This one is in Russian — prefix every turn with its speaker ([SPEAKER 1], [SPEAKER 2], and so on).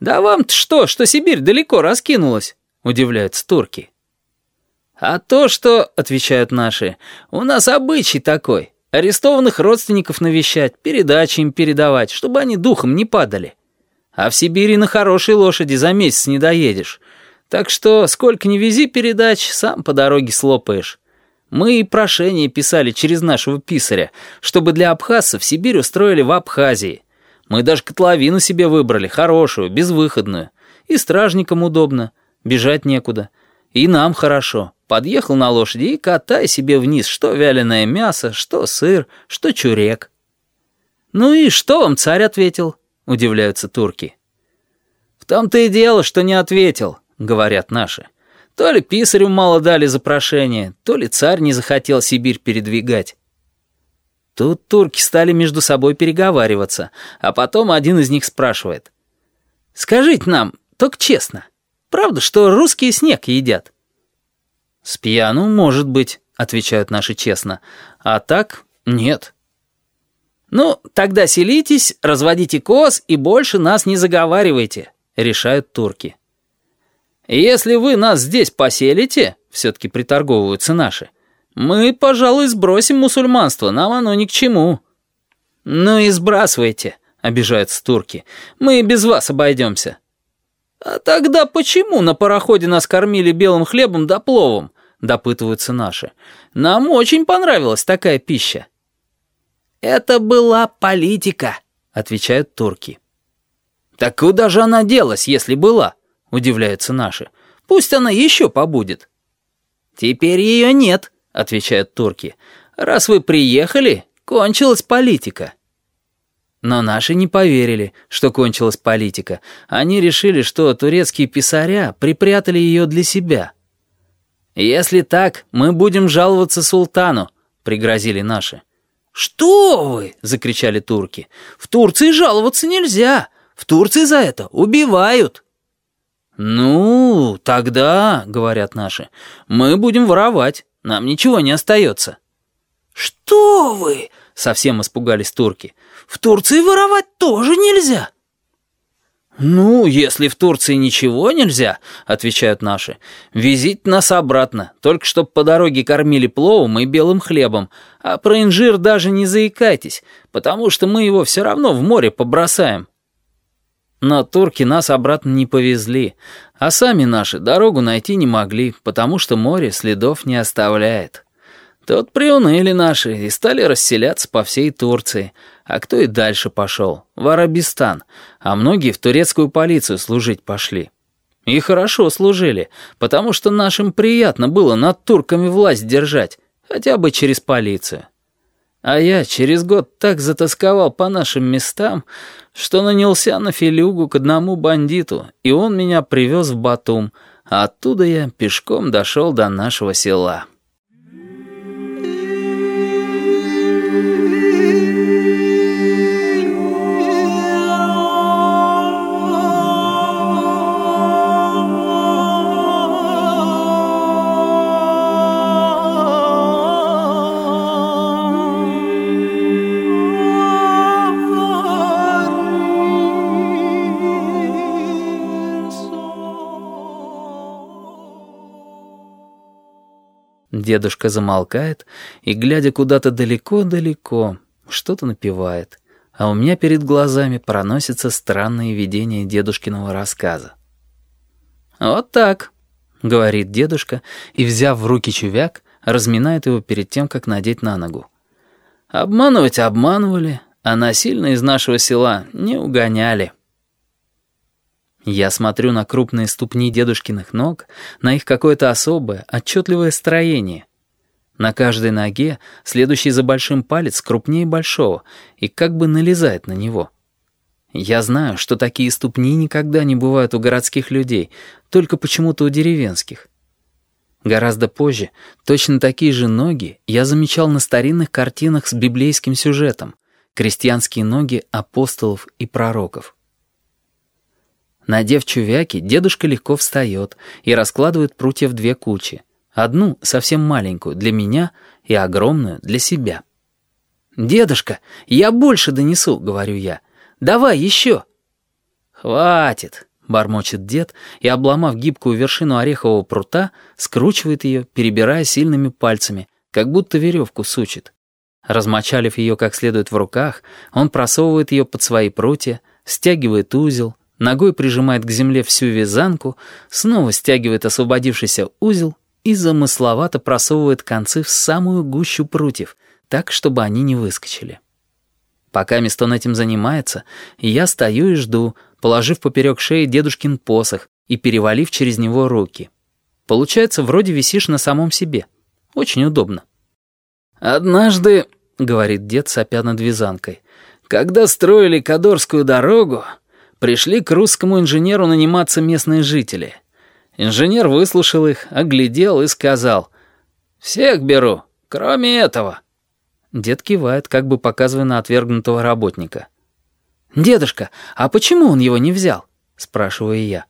[SPEAKER 1] «Да вам-то что, что Сибирь далеко раскинулась?» — удивляются турки. «А то, что, — отвечают наши, — у нас обычай такой, арестованных родственников навещать, передачи им передавать, чтобы они духом не падали. А в Сибири на хорошей лошади за месяц не доедешь. Так что, сколько ни вези передач, сам по дороге слопаешь. Мы и прошение писали через нашего писаря, чтобы для абхазцев Сибирь устроили в Абхазии. Мы даже котловину себе выбрали, хорошую, безвыходную. И стражникам удобно, бежать некуда. И нам хорошо. Подъехал на лошади и катай себе вниз, что вяленое мясо, что сыр, что чурек. «Ну и что вам царь ответил?» — удивляются турки. «В том-то и дело, что не ответил», — говорят наши. То ли писарю мало дали за прошение, то ли царь не захотел Сибирь передвигать. Тут турки стали между собой переговариваться, а потом один из них спрашивает. «Скажите нам, только честно, правда, что русские снег едят?» «С пьяну, может быть», — отвечают наши честно. «А так нет». «Ну, тогда селитесь, разводите коз и больше нас не заговаривайте», — решают турки. «Если вы нас здесь поселите», — все-таки приторговываются наши, «мы, пожалуй, сбросим мусульманство, нам оно ни к чему». «Ну и сбрасывайте», — обижаются турки, «мы и без вас обойдемся». «А тогда почему на пароходе нас кормили белым хлебом да пловом?» — допытываются наши. «Нам очень понравилась такая пища». «Это была политика», — отвечают турки. «Так куда же она делась, если была?» — удивляются наши. «Пусть она еще побудет». «Теперь ее нет», — отвечают турки. «Раз вы приехали, кончилась политика». Но наши не поверили, что кончилась политика. Они решили, что турецкие писаря припрятали ее для себя. «Если так, мы будем жаловаться султану», — пригрозили наши. «Что вы!» — закричали турки. «В Турции жаловаться нельзя. В Турции за это убивают». «Ну, тогда, — говорят наши, — мы будем воровать. Нам ничего не остается». «Что вы!» — совсем испугались турки. «В Турции воровать тоже нельзя». «Ну, если в Турции ничего нельзя, — отвечают наши, — везите нас обратно, только чтоб по дороге кормили пловом и белым хлебом, а про инжир даже не заикайтесь, потому что мы его все равно в море побросаем». Но турки нас обратно не повезли, а сами наши дорогу найти не могли, потому что море следов не оставляет. Тут приуныли наши и стали расселяться по всей Турции, а кто и дальше пошел, в Арабистан, а многие в турецкую полицию служить пошли. И хорошо служили, потому что нашим приятно было над турками власть держать, хотя бы через полицию. А я через год так затасковал по нашим местам, что нанялся на филюгу к одному бандиту, и он меня привез в Батум, а оттуда я пешком дошел до нашего села». Дедушка замолкает и, глядя куда-то далеко-далеко, что-то напевает, а у меня перед глазами проносятся странные видения дедушкиного рассказа. «Вот так», — говорит дедушка, и, взяв в руки чувяк, разминает его перед тем, как надеть на ногу. «Обманывать обманывали, а насильно из нашего села не угоняли». Я смотрю на крупные ступни дедушкиных ног, на их какое-то особое, отчетливое строение. На каждой ноге следующий за большим палец крупнее большого и как бы налезает на него. Я знаю, что такие ступни никогда не бывают у городских людей, только почему-то у деревенских. Гораздо позже точно такие же ноги я замечал на старинных картинах с библейским сюжетом «Крестьянские ноги апостолов и пророков». Надев чувяки, дедушка легко встает и раскладывает прутья в две кучи. Одну, совсем маленькую, для меня и огромную для себя. «Дедушка, я больше донесу», — говорю я. «Давай еще». «Хватит!» — бормочет дед и, обломав гибкую вершину орехового прута, скручивает ее, перебирая сильными пальцами, как будто веревку сучит. Размочалив ее как следует в руках, он просовывает ее под свои прутья, стягивает узел, ногой прижимает к земле всю вязанку, снова стягивает освободившийся узел и замысловато просовывает концы в самую гущу прутьев, так, чтобы они не выскочили. Пока Мистон этим занимается, я стою и жду, положив поперек шеи дедушкин посох и перевалив через него руки. Получается, вроде висишь на самом себе. Очень удобно. «Однажды», — говорит дед, сопя над вязанкой, «когда строили Кадорскую дорогу, пришли к русскому инженеру наниматься местные жители. Инженер выслушал их, оглядел и сказал, «Всех беру, кроме этого». Дед кивает, как бы показывая на отвергнутого работника. «Дедушка, а почему он его не взял?» — спрашиваю я.